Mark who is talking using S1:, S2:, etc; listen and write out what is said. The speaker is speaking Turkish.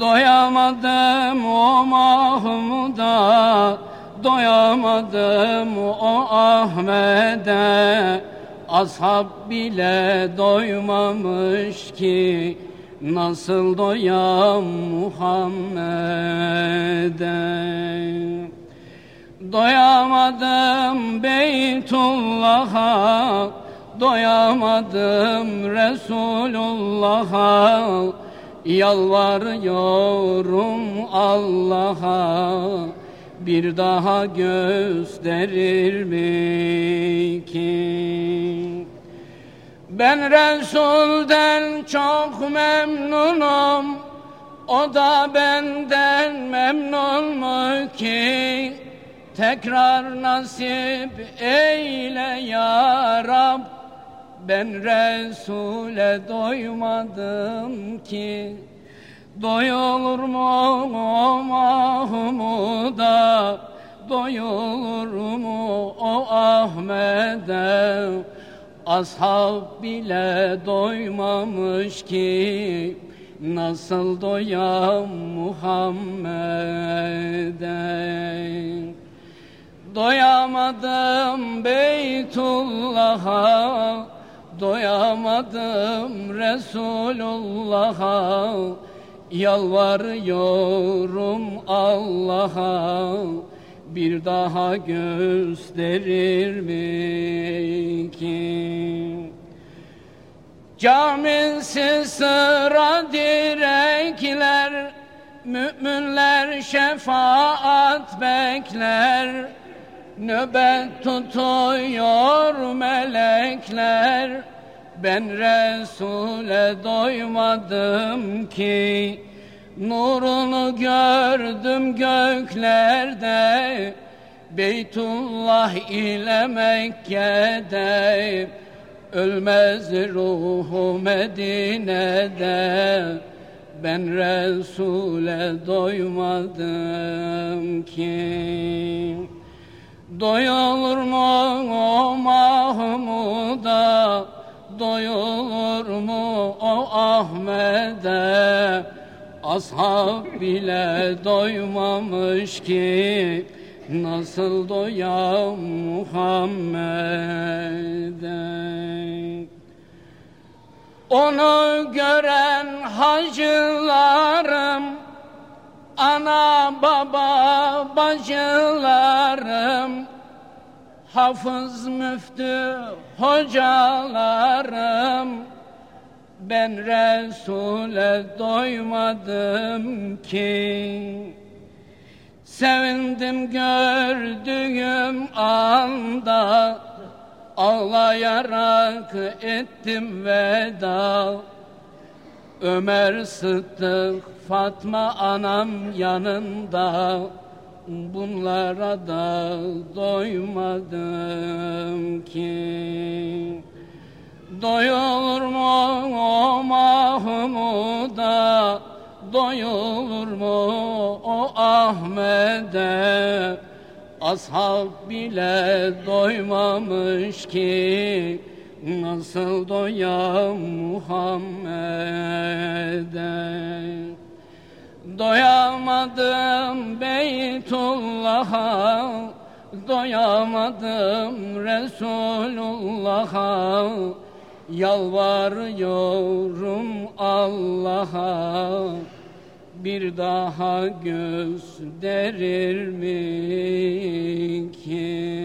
S1: Doyamadım o Mahmud'a. Doyamadım o Ahmet'e. Ashab bile doymamış ki Nasıl doyam Muhammed'e. Doyamadım Beytullah'a. Doyamadım Resulullah'a Yalvarıyorum Allah'a Bir daha gösterir mi ki? Ben Resul'den çok memnunum O da benden memnun mu ki? Tekrar nasip eyle ya Rab Ben Resul'e doymadım ki. Doyulur mu o Mahmud'a Doyulur mu o Ahmet'e? Ashab bile doymamış ki. Nasıl doyam Muhammed'e? Doyamadım Beytullah'a Doyamadım Resulullah'a. Yalvarıyorum Allah'a Bir daha gösterir mi ki? Camisi sıra direkler Müminler şefaat bekler Nöbet tutuyor melekler. Ben Resul'e doymadım ki. Nurunu gördüm göklerde. Beytullah ile Mekke'de. Ölmez ruhu Medine'de. Ben Resul'e doymadım ki Doyulur mu o Mahmud'a Doyulur mu o Ahmet'e? Ashab bile doymamış ki Nasıl doyam Muhammed'e? Onu gören hacılarım Ana baba bacılarım Hafız müftü hocalarım Ben Resul'e doymadım ki. Sevindim gördüğüm anda Ağlayarak ettim veda. Ömer Sıddık Fatma anam yanında Bunlara da doymadım ki. Doyulur mu o Mahmud'a Doyulur mu o Ahmet'e? Ashab bile doymamış ki. Nasıl doyam Muhammed'e Doyamadım Beytullah'a Doyamadım Resulullah'a. Yalvarıyorum Allah'a Bir daha gösterir mi ki